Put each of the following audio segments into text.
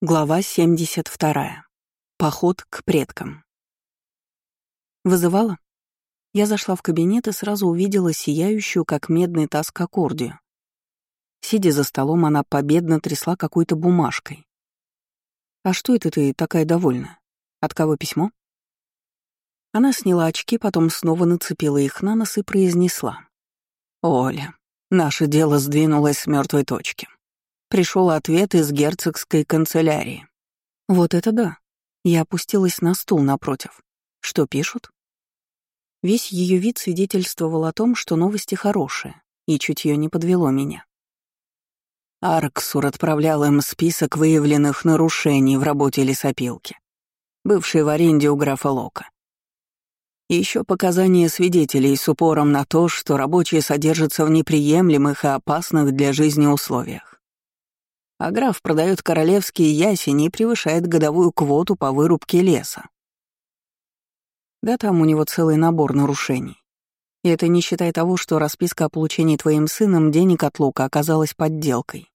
Глава 72. Поход к предкам. Вызывала? Я зашла в кабинет и сразу увидела сияющую, как медный таз, аккордию. Сидя за столом, она победно трясла какой-то бумажкой. «А что это ты такая довольна? От кого письмо?» Она сняла очки, потом снова нацепила их на нос и произнесла. «Оля, наше дело сдвинулось с мертвой точки пришел ответ из герцогской канцелярии. Вот это да. Я опустилась на стул напротив. Что пишут? Весь ее вид свидетельствовал о том, что новости хорошие, и чутье не подвело меня. Арксур отправлял им список выявленных нарушений в работе лесопилки, бывшей в аренде у графа Лока. И еще показания свидетелей с упором на то, что рабочие содержатся в неприемлемых и опасных для жизни условиях а граф продает королевские ясени и превышает годовую квоту по вырубке леса. Да там у него целый набор нарушений. И это не считая того, что расписка о получении твоим сыном денег от Лука оказалась подделкой.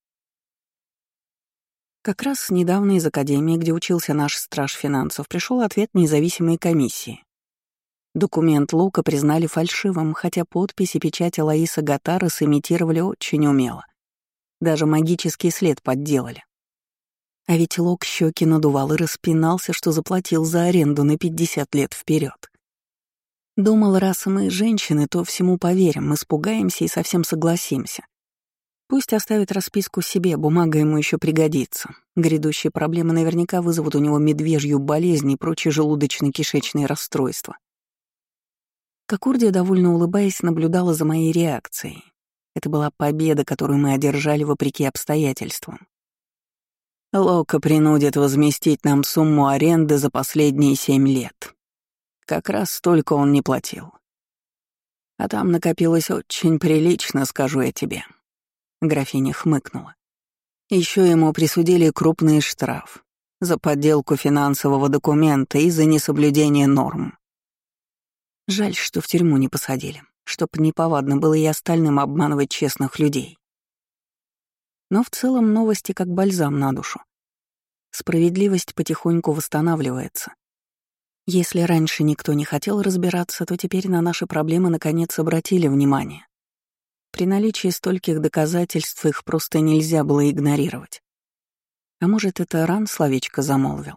Как раз недавно из академии, где учился наш страж финансов, пришел ответ независимой комиссии. Документ Лука признали фальшивым, хотя подпись и печать Лаиса Гатара сымитировали очень умело. Даже магический след подделали. А ведь Лок щеки надувал и распинался, что заплатил за аренду на 50 лет вперед. Думал, раз мы женщины, то всему поверим, испугаемся и совсем согласимся. Пусть оставит расписку себе, бумага ему еще пригодится. Грядущие проблемы наверняка вызовут у него медвежью болезнь и прочие желудочно-кишечные расстройства. Кокурдия, довольно улыбаясь, наблюдала за моей реакцией. Это была победа, которую мы одержали вопреки обстоятельствам. Лока принудит возместить нам сумму аренды за последние семь лет. Как раз столько он не платил. А там накопилось очень прилично, скажу я тебе. Графиня хмыкнула. Еще ему присудили крупный штраф за подделку финансового документа и за несоблюдение норм. Жаль, что в тюрьму не посадили чтоб неповадно было и остальным обманывать честных людей. Но в целом новости как бальзам на душу. Справедливость потихоньку восстанавливается. Если раньше никто не хотел разбираться, то теперь на наши проблемы наконец обратили внимание. При наличии стольких доказательств их просто нельзя было игнорировать. А может, это ран словечко замолвил?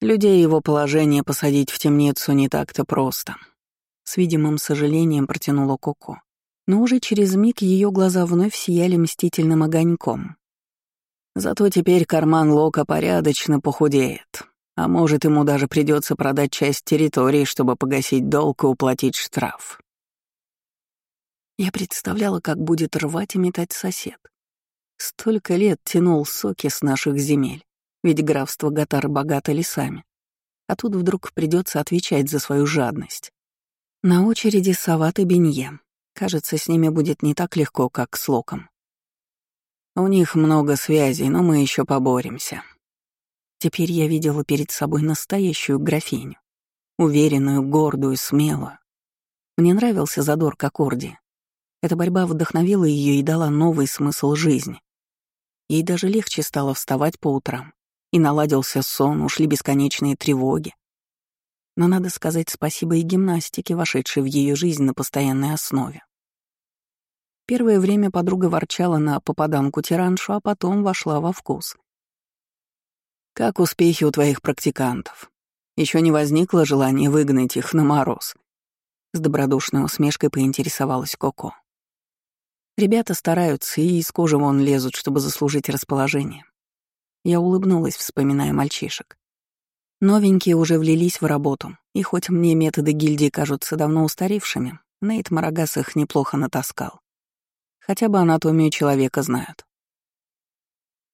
Людей его положение посадить в темницу не так-то просто, с видимым сожалением протянула Коко. Но уже через миг ее глаза вновь сияли мстительным огоньком. Зато теперь карман Лока порядочно похудеет. А может, ему даже придется продать часть территории, чтобы погасить долг и уплатить штраф. Я представляла, как будет рвать и метать сосед. Столько лет тянул соки с наших земель, ведь графство Гатар богато лесами. А тут вдруг придется отвечать за свою жадность. На очереди Сават и Бенье. Кажется, с ними будет не так легко, как с Локом. У них много связей, но мы еще поборемся. Теперь я видела перед собой настоящую графиню. Уверенную, гордую, смелую. Мне нравился задор к аккорде. Эта борьба вдохновила ее и дала новый смысл жизни. Ей даже легче стало вставать по утрам. И наладился сон, ушли бесконечные тревоги. Но надо сказать спасибо и гимнастике, вошедшей в ее жизнь на постоянной основе. Первое время подруга ворчала на попаданку-тираншу, а потом вошла во вкус. «Как успехи у твоих практикантов? Еще не возникло желания выгнать их на мороз?» С добродушной усмешкой поинтересовалась Коко. Ребята стараются и из кожи вон лезут, чтобы заслужить расположение. Я улыбнулась, вспоминая мальчишек. Новенькие уже влились в работу, и хоть мне методы гильдии кажутся давно устаревшими, Нейт Марагас их неплохо натаскал. Хотя бы анатомию человека знают.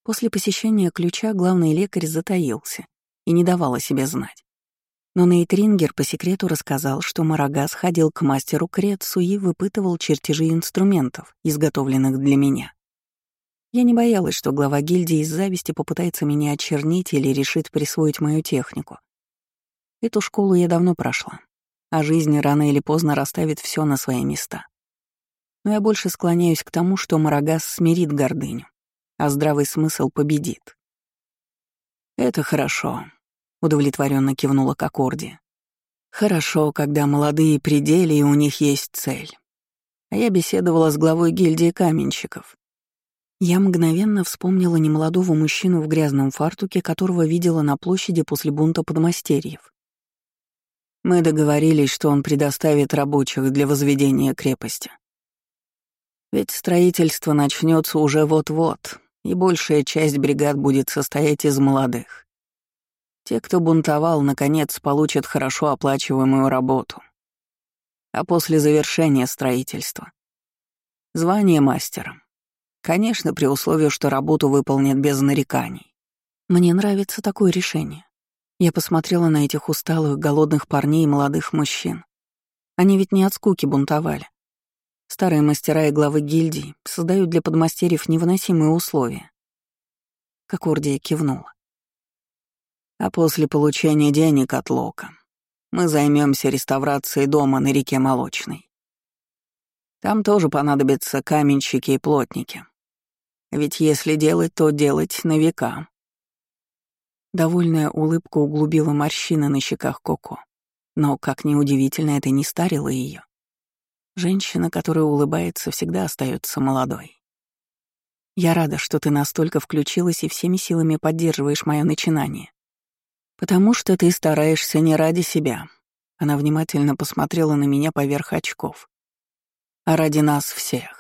После посещения ключа главный лекарь затаился и не давал о себе знать. Но Нейт Рингер по секрету рассказал, что Марагас ходил к мастеру Крецу и выпытывал чертежи инструментов, изготовленных для меня. Я не боялась, что глава гильдии из зависти попытается меня очернить или решит присвоить мою технику. Эту школу я давно прошла, а жизнь рано или поздно расставит все на свои места. Но я больше склоняюсь к тому, что Марагас смирит гордыню, а здравый смысл победит. «Это хорошо», — удовлетворенно кивнула Кокорди. «Хорошо, когда молодые пределы и у них есть цель. А я беседовала с главой гильдии каменщиков. Я мгновенно вспомнила немолодого мужчину в грязном фартуке, которого видела на площади после бунта подмастерьев. Мы договорились, что он предоставит рабочих для возведения крепости. Ведь строительство начнется уже вот-вот, и большая часть бригад будет состоять из молодых. Те, кто бунтовал, наконец получат хорошо оплачиваемую работу. А после завершения строительства — звание мастера. Конечно, при условии, что работу выполнят без нареканий. Мне нравится такое решение. Я посмотрела на этих усталых, голодных парней и молодых мужчин. Они ведь не от скуки бунтовали. Старые мастера и главы гильдий создают для подмастерьев невыносимые условия. Как Ордия кивнула. А после получения денег от Лока мы займемся реставрацией дома на реке Молочной. Там тоже понадобятся каменщики и плотники. Ведь если делать, то делать на века. Довольная улыбка углубила морщины на щеках Коко. Но, как ни удивительно, это не старило ее. Женщина, которая улыбается, всегда остается молодой. Я рада, что ты настолько включилась и всеми силами поддерживаешь мое начинание. Потому что ты стараешься не ради себя. Она внимательно посмотрела на меня поверх очков. А ради нас всех.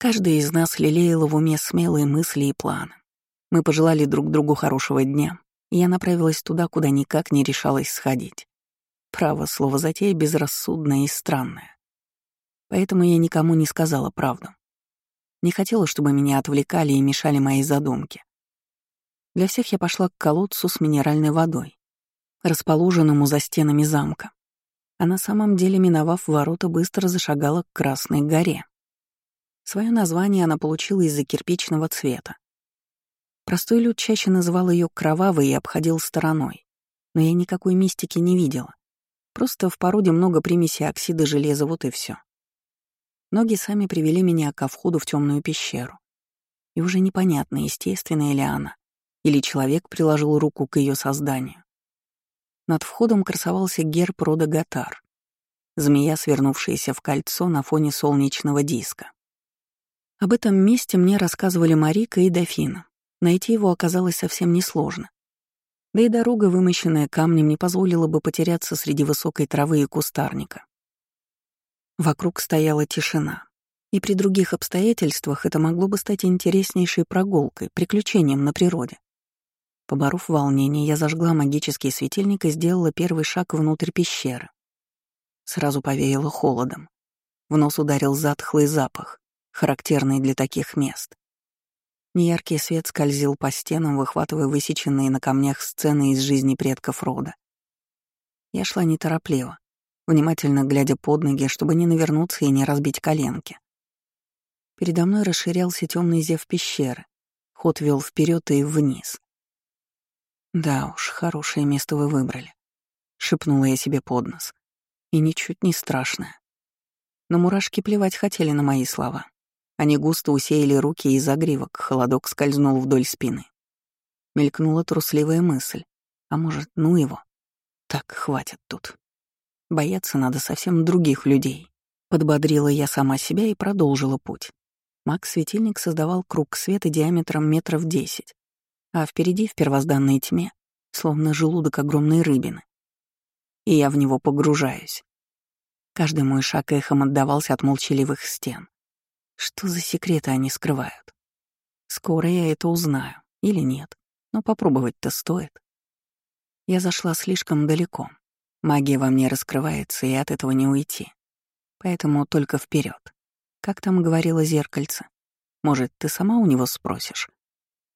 Каждый из нас лелеял в уме смелые мысли и планы. Мы пожелали друг другу хорошего дня, и я направилась туда, куда никак не решалась сходить. Право, слово затея безрассудное и странное. Поэтому я никому не сказала правду. Не хотела, чтобы меня отвлекали и мешали мои задумки. Для всех я пошла к колодцу с минеральной водой, расположенному за стенами замка. А на самом деле, миновав ворота, быстро зашагала к Красной горе. Свое название она получила из-за кирпичного цвета. Простой люд чаще называл ее кровавой и обходил стороной, но я никакой мистики не видела. Просто в породе много примесей оксида железа, вот и все. Ноги сами привели меня ко входу в темную пещеру. И уже непонятно, естественная ли она, или человек приложил руку к ее созданию. Над входом красовался герб рода Гатар, змея, свернувшаяся в кольцо на фоне солнечного диска. Об этом месте мне рассказывали Марика и Дофина, Найти его оказалось совсем несложно. Да и дорога, вымощенная камнем, не позволила бы потеряться среди высокой травы и кустарника. Вокруг стояла тишина, и при других обстоятельствах это могло бы стать интереснейшей прогулкой, приключением на природе. Поборов волнение, я зажгла магический светильник и сделала первый шаг внутрь пещеры. Сразу повеяло холодом. В нос ударил затхлый запах, характерный для таких мест. Неяркий свет скользил по стенам, выхватывая высеченные на камнях сцены из жизни предков рода. Я шла неторопливо, внимательно глядя под ноги, чтобы не навернуться и не разбить коленки. Передо мной расширялся темный зев пещеры. Ход вел вперед и вниз. «Да уж, хорошее место вы выбрали», — шепнула я себе под нос. И ничуть не страшное. Но мурашки плевать хотели на мои слова. Они густо усеяли руки и загривок, холодок скользнул вдоль спины. Мелькнула трусливая мысль. А может, ну его? Так, хватит тут. Бояться надо совсем других людей. Подбодрила я сама себя и продолжила путь. Маг-светильник создавал круг света диаметром метров десять, а впереди, в первозданной тьме, словно желудок огромной рыбины. И я в него погружаюсь. Каждый мой шаг эхом отдавался от молчаливых стен. Что за секреты они скрывают? Скоро я это узнаю. Или нет. Но попробовать-то стоит. Я зашла слишком далеко. Магия во мне раскрывается, и от этого не уйти. Поэтому только вперед. Как там говорила зеркальце? Может, ты сама у него спросишь?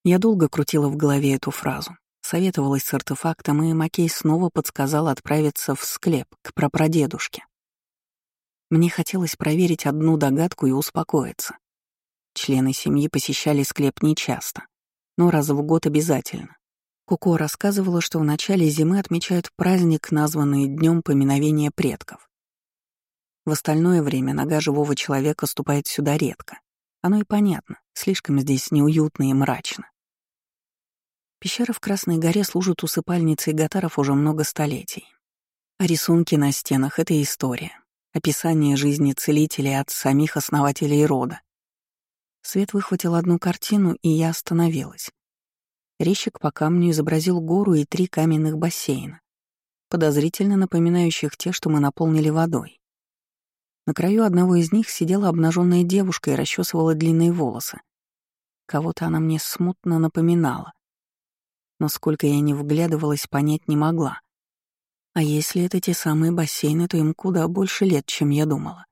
Я долго крутила в голове эту фразу. Советовалась с артефактом, и Макей снова подсказал отправиться в склеп к прапрадедушке. Мне хотелось проверить одну догадку и успокоиться. Члены семьи посещали склеп нечасто, но раз в год обязательно. Куко рассказывала, что в начале зимы отмечают праздник, названный Днем поминовения предков. В остальное время нога живого человека ступает сюда редко. Оно и понятно. Слишком здесь неуютно и мрачно. Пещера в Красной горе служит усыпальницей гатаров уже много столетий. А рисунки на стенах — это история, описание жизни целителей от самих основателей рода. Свет выхватил одну картину, и я остановилась. Резчик по камню изобразил гору и три каменных бассейна, подозрительно напоминающих те, что мы наполнили водой. На краю одного из них сидела обнаженная девушка и расчесывала длинные волосы. Кого-то она мне смутно напоминала. Но сколько я не вглядывалась, понять не могла. А если это те самые бассейны, то им куда больше лет, чем я думала.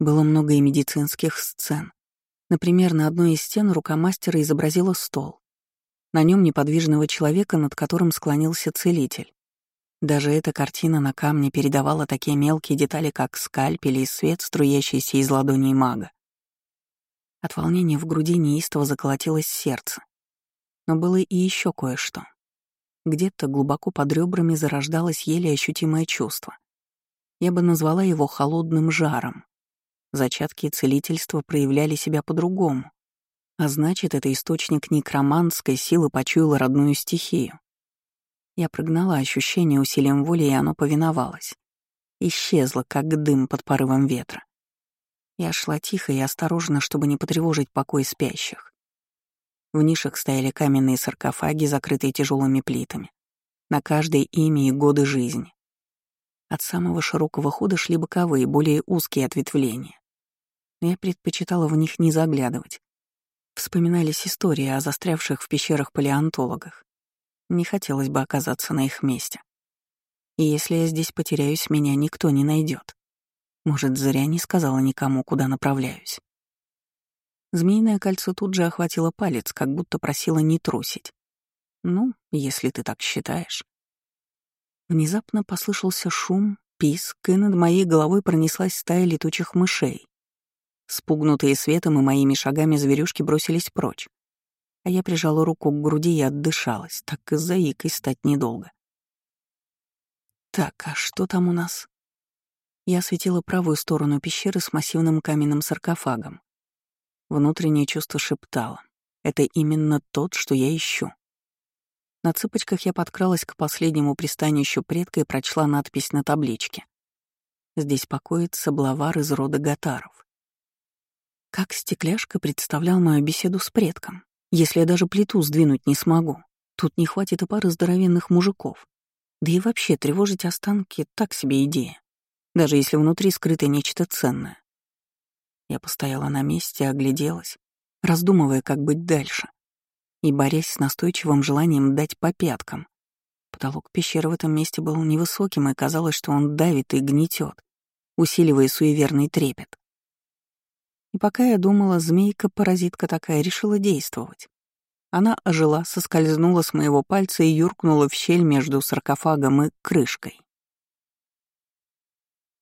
Было много и медицинских сцен. Например, на одной из стен рука мастера изобразила стол. На нем неподвижного человека, над которым склонился целитель. Даже эта картина на камне передавала такие мелкие детали, как скальпель и свет, струящийся из ладоней мага. От волнения в груди неистово заколотилось сердце. Но было и еще кое-что. Где-то глубоко под ребрами зарождалось еле ощутимое чувство. Я бы назвала его холодным жаром. Зачатки целительства проявляли себя по-другому. А значит, это источник некроманской силы почуял родную стихию. Я прогнала ощущение усилием воли, и оно повиновалось. Исчезло, как дым под порывом ветра. Я шла тихо и осторожно, чтобы не потревожить покой спящих. В нишах стояли каменные саркофаги, закрытые тяжелыми плитами. На каждой имя и годы жизни. От самого широкого хода шли боковые, более узкие ответвления. Но я предпочитала в них не заглядывать. Вспоминались истории о застрявших в пещерах палеонтологах. Не хотелось бы оказаться на их месте. И если я здесь потеряюсь, меня никто не найдет. Может, зря не сказала никому, куда направляюсь. Змеиное кольцо тут же охватило палец, как будто просило не трусить. Ну, если ты так считаешь. Внезапно послышался шум, писк, и над моей головой пронеслась стая летучих мышей. Спугнутые светом и моими шагами зверюшки бросились прочь. А я прижала руку к груди и отдышалась, так и заикой стать недолго. Так, а что там у нас? Я осветила правую сторону пещеры с массивным каменным саркофагом. Внутреннее чувство шептало. Это именно тот, что я ищу. На цыпочках я подкралась к последнему пристанищу предка и прочла надпись на табличке. Здесь покоится блавар из рода Гатаров. Как стекляшка представлял мою беседу с предком. Если я даже плиту сдвинуть не смогу, тут не хватит и пары здоровенных мужиков. Да и вообще тревожить останки — так себе идея даже если внутри скрыто нечто ценное. Я постояла на месте, огляделась, раздумывая, как быть дальше, и борясь с настойчивым желанием дать по пяткам. Потолок пещеры в этом месте был невысоким, и казалось, что он давит и гнетет, усиливая суеверный трепет. И пока я думала, змейка-паразитка такая решила действовать. Она ожила, соскользнула с моего пальца и юркнула в щель между саркофагом и крышкой.